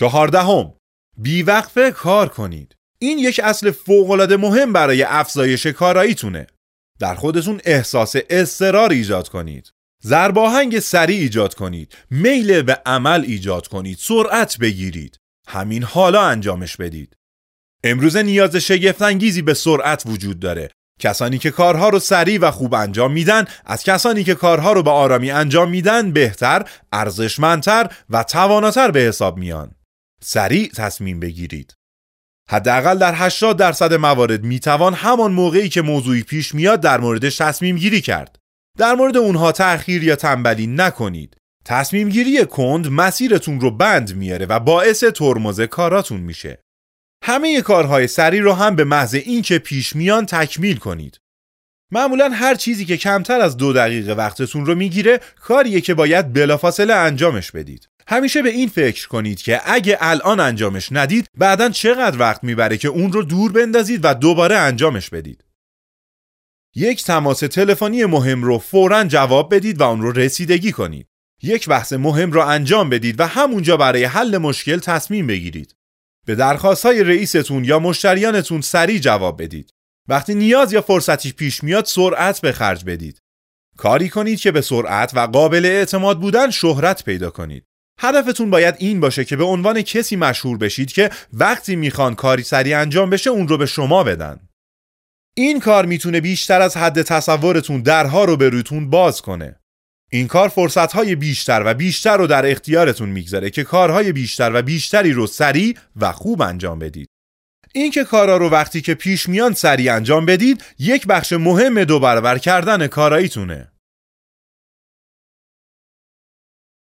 چهاردهم بیوقفه کار کنید. این یک اصل فوقالعاده مهم برای افزایش کاراییتونه. در خودتون احساس استرار ایجاد کنید. زرباهنگ سریع ایجاد کنید. میل به عمل ایجاد کنید. سرعت بگیرید. همین حالا انجامش بدید. امروز نیاز شگفتانگیزی به سرعت وجود داره. کسانی که کارها رو سریع و خوب انجام میدن از کسانی که کارها رو به آرامی انجام میدن بهتر، ارزشمندتر و تواناتر به حساب میان. سریع تصمیم بگیرید. حداقل در 80 درصد موارد می‌توان همان موقعی که موضوعی پیش میاد در موردش تصمیم گیری کرد. در مورد اونها تأخیر یا تنبلی نکنید. تصمیم گیری کند مسیرتون رو بند میاره و باعث ترمز کاراتون میشه. همه کارهای سری رو هم به محض اینکه پیش میان تکمیل کنید. معمولا هر چیزی که کمتر از دو دقیقه وقتتون رو می‌گیره کاریه که باید بلافاصله انجامش بدید. همیشه به این فکر کنید که اگه الان انجامش ندید بعدا چقدر وقت می‌بره که اون رو دور بندازید و دوباره انجامش بدید. یک تماس تلفنی مهم رو فورا جواب بدید و اون رو رسیدگی کنید. یک بحث مهم رو انجام بدید و همونجا برای حل مشکل تصمیم بگیرید. به درخواست های رئیستون یا مشتریانتون سریع جواب بدید. وقتی نیاز یا فرصتی پیش میاد سرعت به خرج بدید. کاری کنید که به سرعت و قابل اعتماد بودن شهرت پیدا کنید. هدفتون باید این باشه که به عنوان کسی مشهور بشید که وقتی می‌خوان کاری سریع انجام بشه اون رو به شما بدن. این کار می‌تونه بیشتر از حد تصورتون درها رو به روتون باز کنه. این کار فرصتهای بیشتر و بیشتر رو در اختیارتون می‌گذاره که کارهای بیشتر و بیشتری رو سریع و خوب انجام بدید. این که کارا رو وقتی که پیش میان سریع انجام بدید یک بخش مهم دو برابر کردن کاراییتونه.